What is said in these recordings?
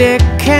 stick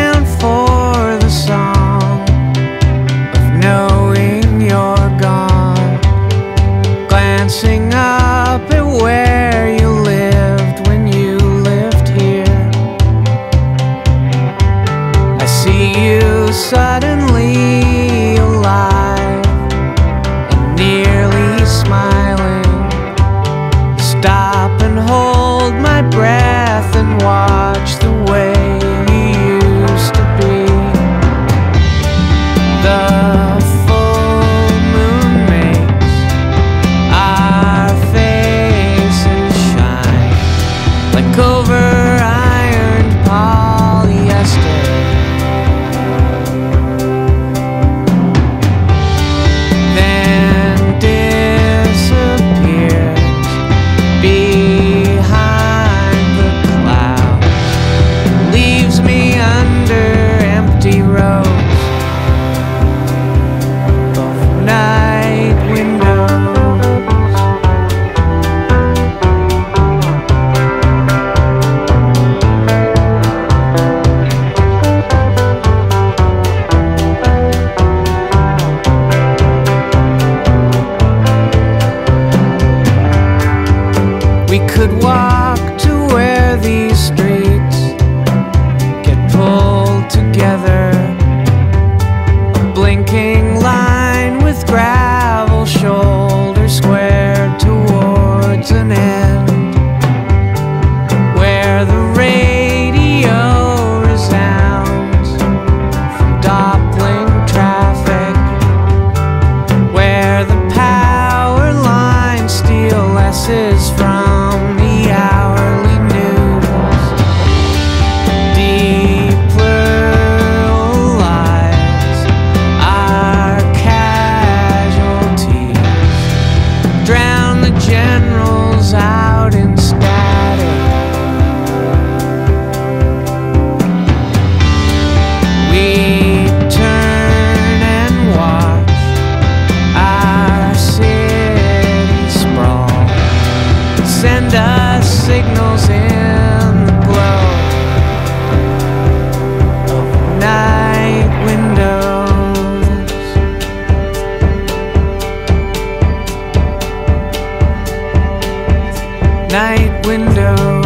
night window.